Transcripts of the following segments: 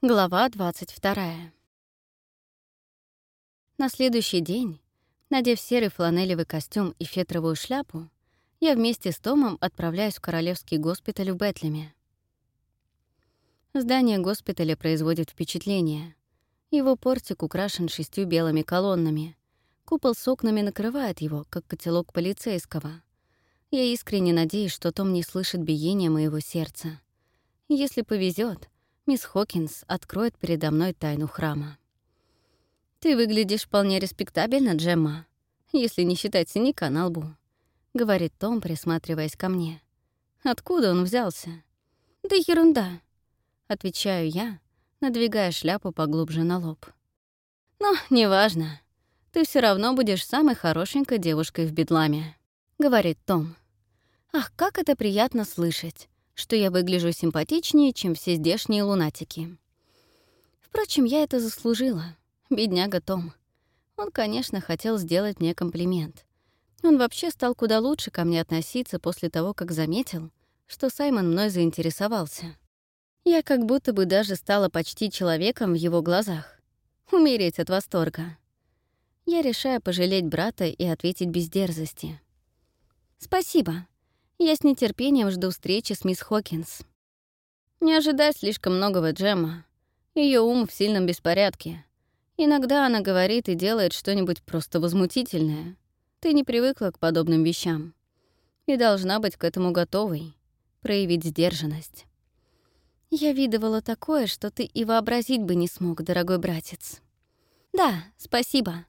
Глава 22. На следующий день, надев серый фланелевый костюм и фетровую шляпу, я вместе с Томом отправляюсь в Королевский госпиталь в Бетлеме. Здание госпиталя производит впечатление. Его портик украшен шестью белыми колоннами. Купол с окнами накрывает его, как котелок полицейского. Я искренне надеюсь, что Том не слышит биения моего сердца. Если повезет, мисс Хокинс откроет передо мной тайну храма. «Ты выглядишь вполне респектабельно, Джемма, если не считать синяка на лбу», — говорит Том, присматриваясь ко мне. «Откуда он взялся?» «Да ерунда», — отвечаю я, надвигая шляпу поглубже на лоб. «Но неважно. Ты все равно будешь самой хорошенькой девушкой в Бедламе», — говорит Том. «Ах, как это приятно слышать что я выгляжу симпатичнее, чем все здешние лунатики. Впрочем, я это заслужила. Бедняга Том. Он, конечно, хотел сделать мне комплимент. Он вообще стал куда лучше ко мне относиться после того, как заметил, что Саймон мной заинтересовался. Я как будто бы даже стала почти человеком в его глазах. Умереть от восторга. Я решаю пожалеть брата и ответить без дерзости. «Спасибо. Я с нетерпением жду встречи с мисс Хокинс. Не ожидай слишком многого Джема. Ее ум в сильном беспорядке. Иногда она говорит и делает что-нибудь просто возмутительное. Ты не привыкла к подобным вещам. И должна быть к этому готовой. Проявить сдержанность. Я видывала такое, что ты и вообразить бы не смог, дорогой братец. Да, спасибо.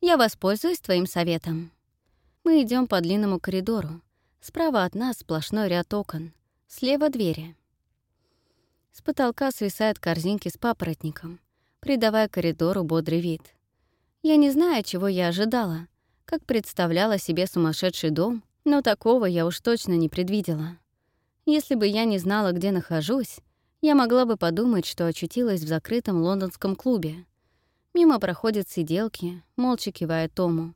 Я воспользуюсь твоим советом. Мы идем по длинному коридору, Справа от нас сплошной ряд окон, слева — двери. С потолка свисают корзинки с папоротником, придавая коридору бодрый вид. Я не знаю, чего я ожидала, как представляла себе сумасшедший дом, но такого я уж точно не предвидела. Если бы я не знала, где нахожусь, я могла бы подумать, что очутилась в закрытом лондонском клубе. Мимо проходят сиделки, молча кивая Тому.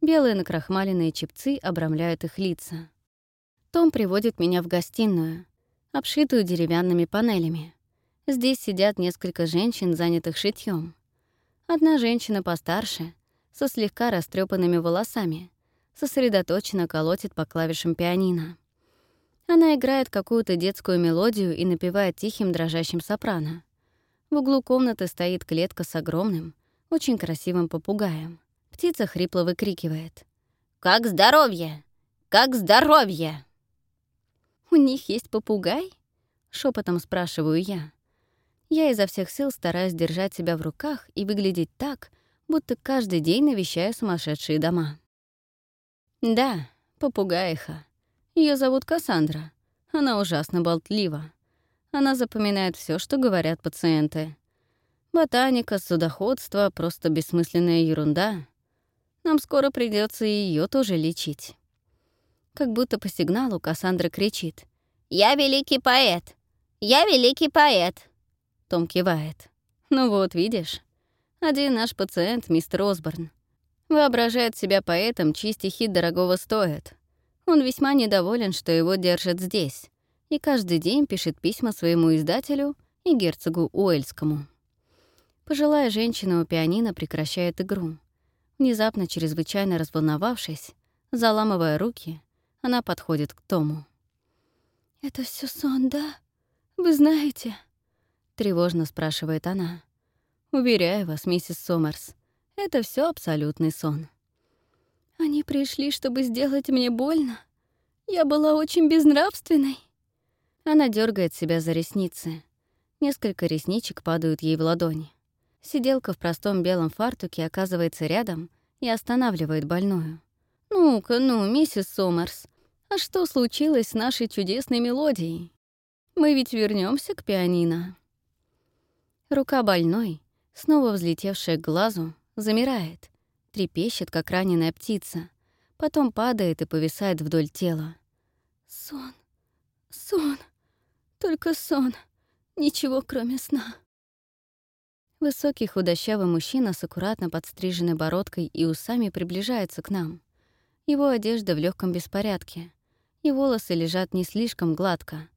Белые накрахмаленные чепцы обрамляют их лица. Том приводит меня в гостиную, обшитую деревянными панелями. Здесь сидят несколько женщин, занятых шитьем. Одна женщина постарше, со слегка растрепанными волосами, сосредоточенно колотит по клавишам пианино. Она играет какую-то детскую мелодию и напевает тихим дрожащим сопрано. В углу комнаты стоит клетка с огромным, очень красивым попугаем. Птица хрипло выкрикивает. «Как здоровье! Как здоровье!» «У них есть попугай?» — шепотом спрашиваю я. Я изо всех сил стараюсь держать себя в руках и выглядеть так, будто каждый день навещаю сумасшедшие дома. Да, попугаиха. Ее зовут Кассандра. Она ужасно болтлива. Она запоминает все, что говорят пациенты. Ботаника, судоходство — просто бессмысленная ерунда. Нам скоро придется ее тоже лечить. Как будто по сигналу Кассандра кричит. «Я великий поэт! Я великий поэт!» Том кивает. «Ну вот, видишь, один наш пациент, мистер Осборн, воображает себя поэтом, чьи стихи дорогого стоят. Он весьма недоволен, что его держат здесь, и каждый день пишет письма своему издателю и герцогу Уэльскому. Пожилая женщина у пианино прекращает игру. Внезапно, чрезвычайно разволновавшись, заламывая руки, она подходит к Тому. «Это все сон, да? Вы знаете?» Тревожно спрашивает она. «Уверяю вас, миссис Сомерс, это все абсолютный сон». «Они пришли, чтобы сделать мне больно? Я была очень безнравственной». Она дергает себя за ресницы. Несколько ресничек падают ей в ладони. Сиделка в простом белом фартуке оказывается рядом и останавливает больную. «Ну-ка, ну, миссис Сомерс, а что случилось с нашей чудесной мелодией? Мы ведь вернемся к пианино». Рука больной, снова взлетевшая к глазу, замирает, трепещет, как раненая птица, потом падает и повисает вдоль тела. «Сон, сон, только сон, ничего кроме сна». Высокий худощавый мужчина с аккуратно подстриженной бородкой и усами приближается к нам. Его одежда в легком беспорядке, и волосы лежат не слишком гладко,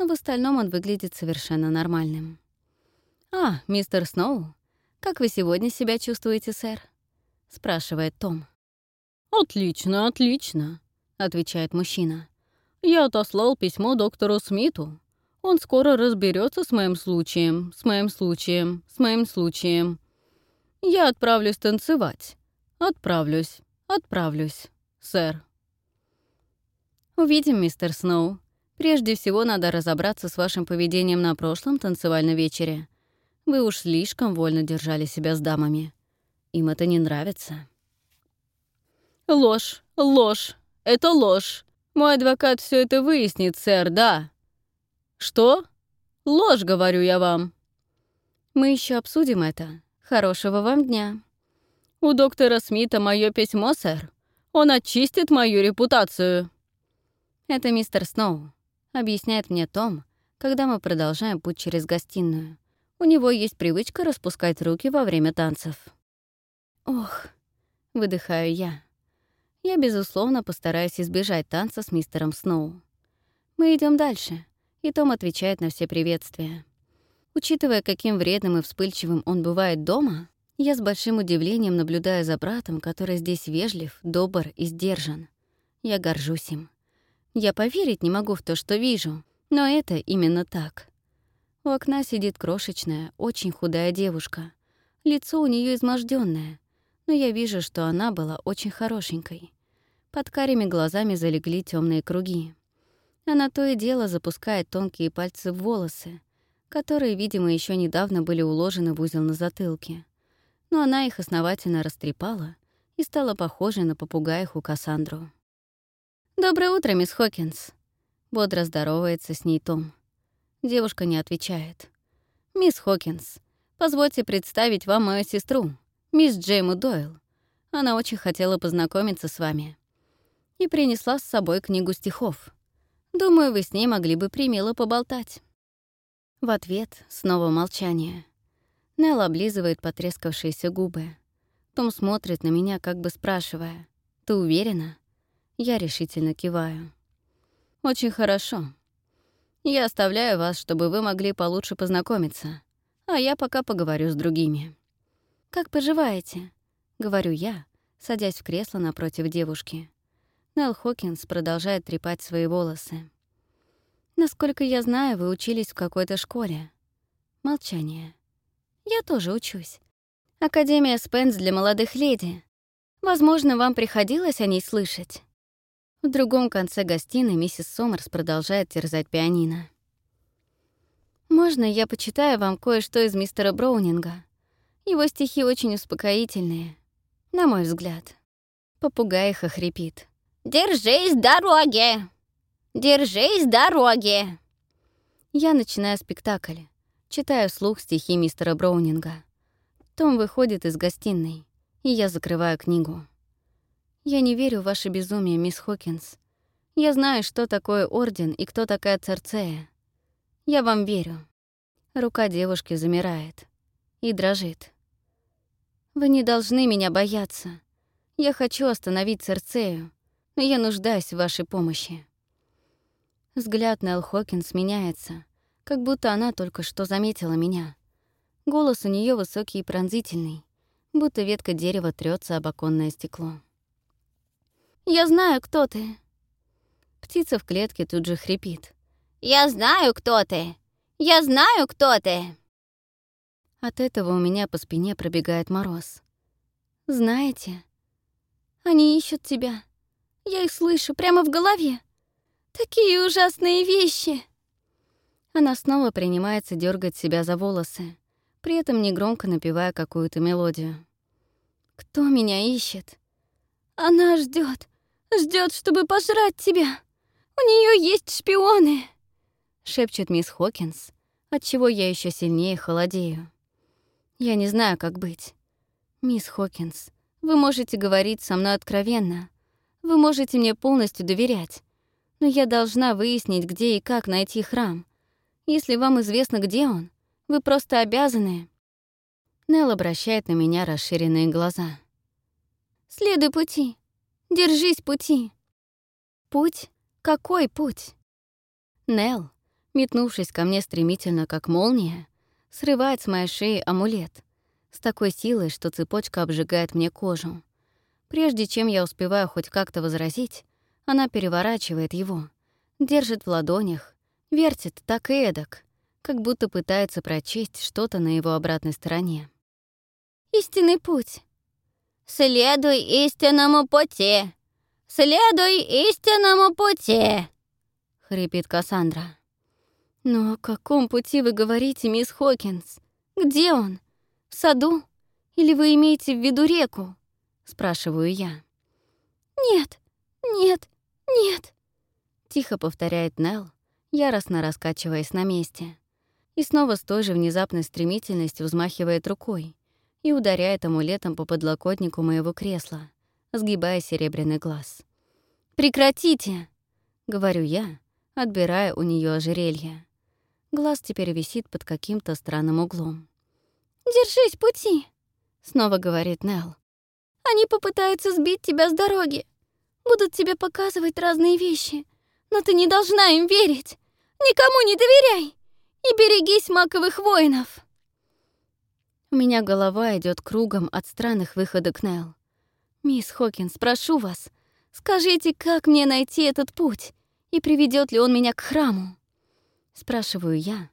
но в остальном он выглядит совершенно нормальным. «А, мистер Сноу, как вы сегодня себя чувствуете, сэр?» — спрашивает Том. «Отлично, отлично», — отвечает мужчина. «Я отослал письмо доктору Смиту. Он скоро разберется с моим случаем, с моим случаем, с моим случаем. Я отправлюсь танцевать. Отправлюсь, отправлюсь, сэр». «Увидим, мистер Сноу. Прежде всего надо разобраться с вашим поведением на прошлом танцевальном вечере. Вы уж слишком вольно держали себя с дамами. Им это не нравится». «Ложь, ложь, это ложь. Мой адвокат все это выяснит, сэр, да». «Что? Ложь, говорю я вам». «Мы еще обсудим это. Хорошего вам дня». «У доктора Смита мое письмо, сэр. Он очистит мою репутацию». «Это мистер Сноу», — объясняет мне Том, когда мы продолжаем путь через гостиную. У него есть привычка распускать руки во время танцев. «Ох», — выдыхаю я. Я, безусловно, постараюсь избежать танца с мистером Сноу. Мы идем дальше, и Том отвечает на все приветствия. Учитывая, каким вредным и вспыльчивым он бывает дома, я с большим удивлением наблюдаю за братом, который здесь вежлив, добр и сдержан. Я горжусь им. Я поверить не могу в то, что вижу, но это именно так. У окна сидит крошечная, очень худая девушка. Лицо у нее изможденное, но я вижу, что она была очень хорошенькой. Под карими глазами залегли темные круги. Она то и дело запускает тонкие пальцы в волосы, которые, видимо, еще недавно были уложены в узел на затылке. Но она их основательно растрепала и стала похожей на попугаиху Кассандру. «Доброе утро, мисс Хокинс!» Бодро здоровается с ней Том. Девушка не отвечает. «Мисс Хокинс, позвольте представить вам мою сестру, мисс Джейму Дойл. Она очень хотела познакомиться с вами. И принесла с собой книгу стихов. Думаю, вы с ней могли бы примило поболтать». В ответ снова молчание. Нелл облизывает потрескавшиеся губы. Том смотрит на меня, как бы спрашивая, «Ты уверена?» Я решительно киваю. «Очень хорошо. Я оставляю вас, чтобы вы могли получше познакомиться, а я пока поговорю с другими». «Как поживаете?» — говорю я, садясь в кресло напротив девушки. Нелл Хокинс продолжает трепать свои волосы. «Насколько я знаю, вы учились в какой-то школе». Молчание. «Я тоже учусь. Академия Спенс для молодых леди. Возможно, вам приходилось о ней слышать?» В другом конце гостиной миссис Сомерс продолжает терзать пианино. «Можно я почитаю вам кое-что из мистера Броунинга? Его стихи очень успокоительные, на мой взгляд». Попугаиха хрипит. «Держись дороги! Держись дороги!» Я начинаю спектакль. Читаю вслух стихи мистера Броунинга. Том выходит из гостиной, и я закрываю книгу. «Я не верю в ваше безумие, мисс Хокинс. Я знаю, что такое Орден и кто такая Церцея. Я вам верю». Рука девушки замирает и дрожит. «Вы не должны меня бояться. Я хочу остановить Церцею, но я нуждаюсь в вашей помощи». Взгляд Нелл Хокинс меняется, как будто она только что заметила меня. Голос у нее высокий и пронзительный, будто ветка дерева трется об оконное стекло. Я знаю, кто ты». Птица в клетке тут же хрипит. «Я знаю, кто ты! Я знаю, кто ты!» От этого у меня по спине пробегает мороз. «Знаете, они ищут тебя. Я их слышу прямо в голове. Такие ужасные вещи!» Она снова принимается дергать себя за волосы, при этом негромко напевая какую-то мелодию. «Кто меня ищет?» «Она ждет, Ждет, чтобы пожрать тебя. У нее есть шпионы!» — шепчет мисс Хокинс, отчего я еще сильнее холодею. Я не знаю, как быть. «Мисс Хокинс, вы можете говорить со мной откровенно. Вы можете мне полностью доверять. Но я должна выяснить, где и как найти храм. Если вам известно, где он, вы просто обязаны...» Нелл обращает на меня расширенные глаза. «Следуй пути. Держись пути. Путь? Какой путь? Нел, метнувшись ко мне стремительно, как молния, Срывает с моей шеи амулет. С такой силой, что цепочка обжигает мне кожу. Прежде чем я успеваю хоть как-то возразить, она переворачивает его, держит в ладонях, вертит так и эдак, как будто пытается прочесть что-то на его обратной стороне. «Истинный путь. Следуй истинному пути. Следуй истинному пути», — хрипит Кассандра. «Но о каком пути вы говорите, мисс Хокинс? Где он? В саду? Или вы имеете в виду реку?» — спрашиваю я. «Нет, нет, нет», — тихо повторяет Нелл, яростно раскачиваясь на месте. И снова с той же внезапной стремительностью взмахивает рукой и ударяет амулетом по подлокотнику моего кресла, сгибая серебряный глаз. «Прекратите!» — говорю я, отбирая у нее ожерелье. Глаз теперь висит под каким-то странным углом. «Держись пути!» — снова говорит Нелл. «Они попытаются сбить тебя с дороги. Будут тебе показывать разные вещи. Но ты не должна им верить. Никому не доверяй. И берегись маковых воинов!» У меня голова идет кругом от странных выходок Нелл. «Мисс Хокинс, прошу вас, скажите, как мне найти этот путь, и приведет ли он меня к храму?» Спрашиваю я,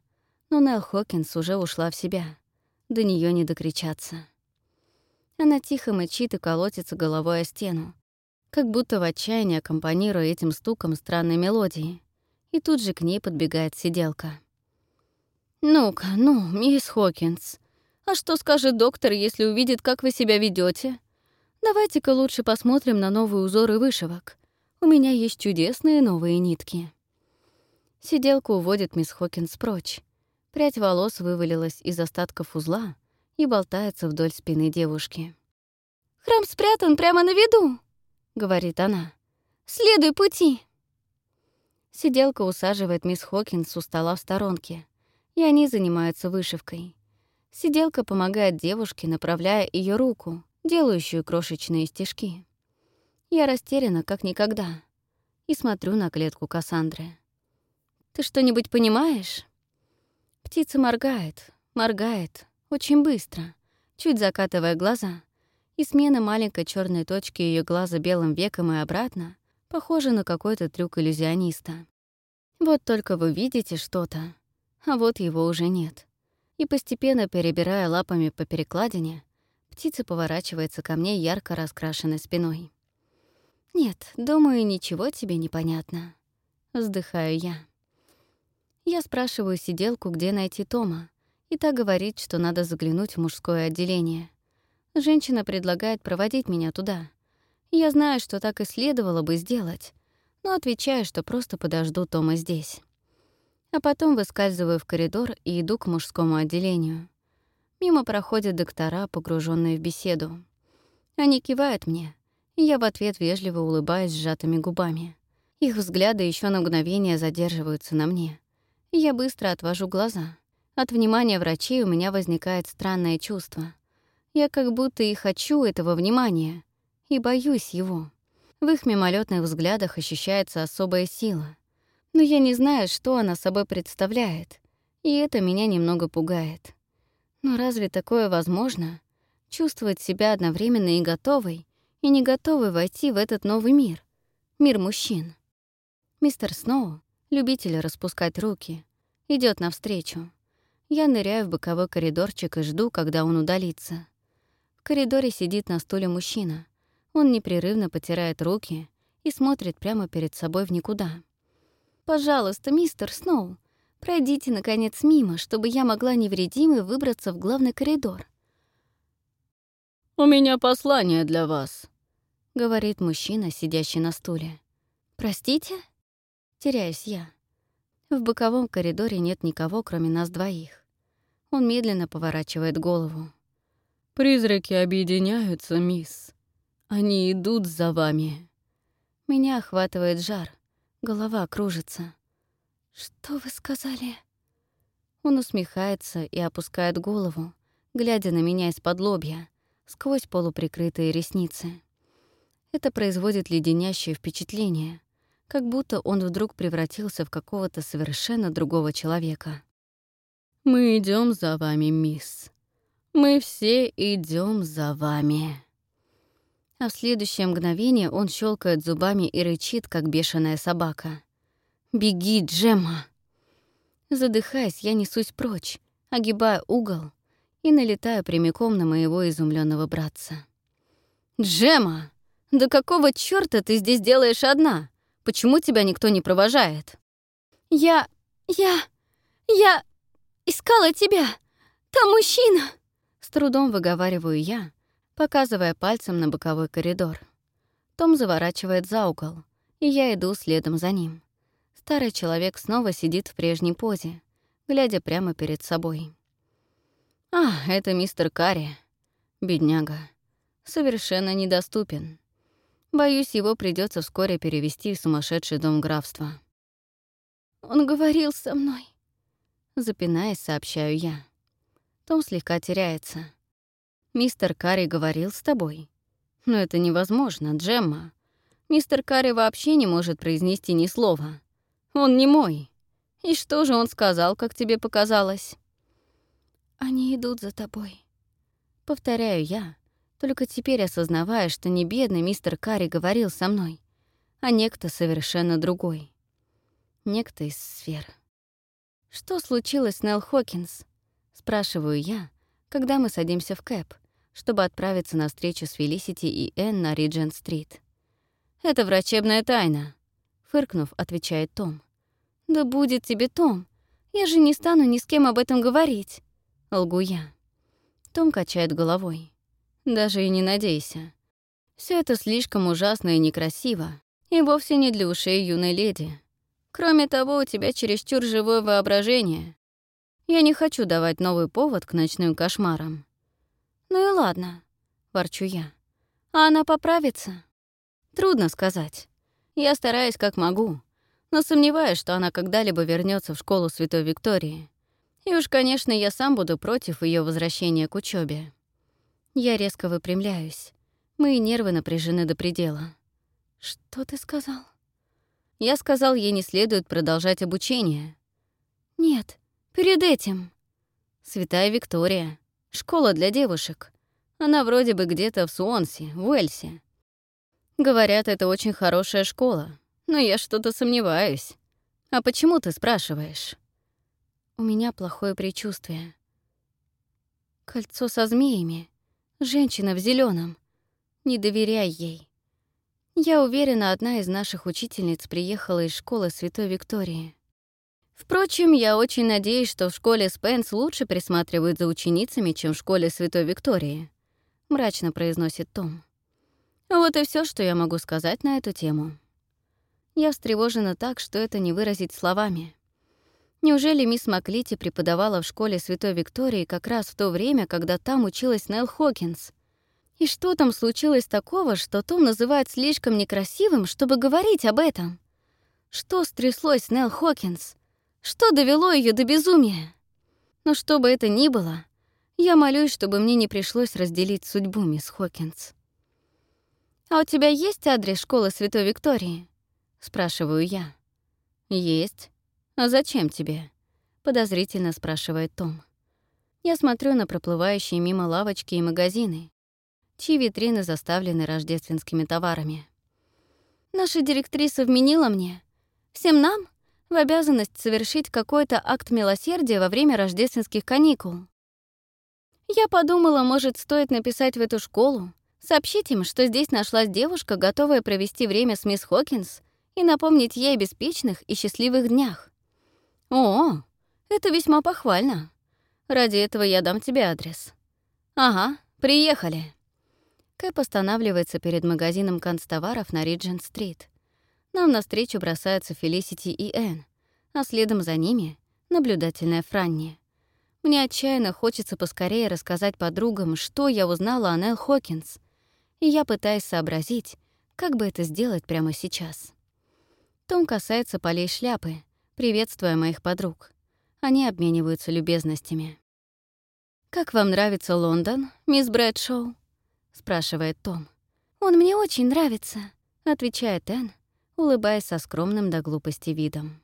но Нелл Хокинс уже ушла в себя. До нее не докричаться. Она тихо мычит и колотится головой о стену, как будто в отчаянии аккомпанируя этим стуком странной мелодии. И тут же к ней подбегает сиделка. «Ну-ка, ну, мисс Хокинс, а что скажет доктор, если увидит, как вы себя ведете? Давайте-ка лучше посмотрим на новые узоры вышивок. У меня есть чудесные новые нитки». Сиделку уводит мисс Хокинс прочь. Прядь волос вывалилась из остатков узла и болтается вдоль спины девушки. «Храм спрятан прямо на виду», — говорит она. «Следуй пути». Сиделка усаживает мисс Хокинс у стола в сторонке, и они занимаются вышивкой. Сиделка помогает девушке, направляя ее руку, делающую крошечные стежки. Я растеряна, как никогда, и смотрю на клетку Кассандры. Ты что-нибудь понимаешь?» Птица моргает, моргает, очень быстро, чуть закатывая глаза, и смена маленькой черной точки ее глаза белым веком и обратно похожа на какой-то трюк иллюзиониста. Вот только вы видите что-то, а вот его уже нет. И постепенно, перебирая лапами по перекладине, птица поворачивается ко мне ярко раскрашенной спиной. «Нет, думаю, ничего тебе не понятно», — вздыхаю я. Я спрашиваю сиделку, где найти Тома, и та говорит, что надо заглянуть в мужское отделение. Женщина предлагает проводить меня туда. Я знаю, что так и следовало бы сделать, но отвечаю, что просто подожду Тома здесь. А потом выскальзываю в коридор и иду к мужскому отделению. Мимо проходят доктора, погруженные в беседу. Они кивают мне, и я в ответ вежливо улыбаюсь сжатыми губами. Их взгляды еще на мгновение задерживаются на мне я быстро отвожу глаза. От внимания врачей у меня возникает странное чувство. Я как будто и хочу этого внимания, и боюсь его. В их мимолетных взглядах ощущается особая сила. Но я не знаю, что она собой представляет, и это меня немного пугает. Но разве такое возможно? Чувствовать себя одновременно и готовой, и не готовой войти в этот новый мир. Мир мужчин. Мистер Сноу любитель распускать руки, идет навстречу. Я ныряю в боковой коридорчик и жду, когда он удалится. В коридоре сидит на стуле мужчина. Он непрерывно потирает руки и смотрит прямо перед собой в никуда. «Пожалуйста, мистер Сноу, пройдите, наконец, мимо, чтобы я могла невредимой выбраться в главный коридор». «У меня послание для вас», — говорит мужчина, сидящий на стуле. «Простите?» Теряюсь я. В боковом коридоре нет никого, кроме нас двоих. Он медленно поворачивает голову. «Призраки объединяются, мисс. Они идут за вами». Меня охватывает жар, голова кружится. «Что вы сказали?» Он усмехается и опускает голову, глядя на меня из-под лобья, сквозь полуприкрытые ресницы. Это производит леденящее впечатление, как будто он вдруг превратился в какого-то совершенно другого человека. Мы идем за вами, мисс. Мы все идем за вами. А в следующее мгновение он щелкает зубами и рычит, как бешеная собака. «Беги, Джемма!» Задыхаясь, я несусь прочь, огибая угол и налетаю прямиком на моего изумленного братца. «Джема! Да какого чёрта ты здесь делаешь одна? Почему тебя никто не провожает?» «Я... я... я искала тебя! Там мужчина!» Трудом выговариваю я, показывая пальцем на боковой коридор. Том заворачивает за угол, и я иду следом за ним. Старый человек снова сидит в прежней позе, глядя прямо перед собой. «А, это мистер Карри. Бедняга. Совершенно недоступен. Боюсь, его придется вскоре перевести в сумасшедший дом графства». «Он говорил со мной», — запинаясь, сообщаю я. Том слегка теряется. «Мистер Карри говорил с тобой?» «Но это невозможно, Джемма. Мистер Карри вообще не может произнести ни слова. Он не мой. И что же он сказал, как тебе показалось?» «Они идут за тобой», — повторяю я, только теперь осознавая, что не бедный мистер Карри говорил со мной, а некто совершенно другой. Некто из сфер. «Что случилось с Нелл Хокинс?» — спрашиваю я, когда мы садимся в кэп, чтобы отправиться на встречу с Фелисити и Энн на Риджент-стрит. «Это врачебная тайна», — фыркнув, отвечает Том. «Да будет тебе, Том. Я же не стану ни с кем об этом говорить», — лгу я. Том качает головой. «Даже и не надейся. Все это слишком ужасно и некрасиво, и вовсе не для ушей юной леди. Кроме того, у тебя чересчур живое воображение, я не хочу давать новый повод к ночным кошмарам. Ну и ладно, ворчу я. А она поправится? Трудно сказать. Я стараюсь как могу, но сомневаюсь, что она когда-либо вернется в школу Святой Виктории. И уж, конечно, я сам буду против ее возвращения к учебе. Я резко выпрямляюсь. Мои нервы напряжены до предела. Что ты сказал? Я сказал, ей не следует продолжать обучение. Перед этим. Святая Виктория. Школа для девушек. Она вроде бы где-то в Суонсе, в Уэльсе. Говорят, это очень хорошая школа, но я что-то сомневаюсь. А почему ты спрашиваешь? У меня плохое предчувствие. Кольцо со змеями. Женщина в зеленом. Не доверяй ей. Я уверена, одна из наших учительниц приехала из школы Святой Виктории. Впрочем, я очень надеюсь, что в школе Спенс лучше присматривают за ученицами, чем в школе Святой Виктории», — мрачно произносит Том. Вот и все, что я могу сказать на эту тему. Я встревожена так, что это не выразить словами. Неужели мисс Маклити преподавала в школе Святой Виктории как раз в то время, когда там училась Нелл Хокинс? И что там случилось такого, что Том называет слишком некрасивым, чтобы говорить об этом? Что стряслось с Нелл Хокинс? Что довело ее до безумия? Но что бы это ни было, я молюсь, чтобы мне не пришлось разделить судьбу мисс Хокинс. «А у тебя есть адрес школы Святой Виктории?» — спрашиваю я. «Есть. А зачем тебе?» — подозрительно спрашивает Том. Я смотрю на проплывающие мимо лавочки и магазины, чьи витрины заставлены рождественскими товарами. «Наша директриса вменила мне. Всем нам, в обязанность совершить какой-то акт милосердия во время рождественских каникул. Я подумала, может, стоит написать в эту школу, сообщить им, что здесь нашлась девушка, готовая провести время с мисс Хокинс и напомнить ей о беспечных и счастливых днях. О, это весьма похвально. Ради этого я дам тебе адрес. Ага, приехали. Кэп останавливается перед магазином канцтоваров на Риджент-стрит. Нам навстречу бросаются Фелисити и Энн, а следом за ними — наблюдательная Франни. Мне отчаянно хочется поскорее рассказать подругам, что я узнала о Нелл Хокинс, и я пытаюсь сообразить, как бы это сделать прямо сейчас. Том касается полей шляпы, приветствуя моих подруг. Они обмениваются любезностями. «Как вам нравится Лондон, мисс Брэдшоу?» — спрашивает Том. «Он мне очень нравится», — отвечает Энн, улыбаясь со скромным до глупости видом.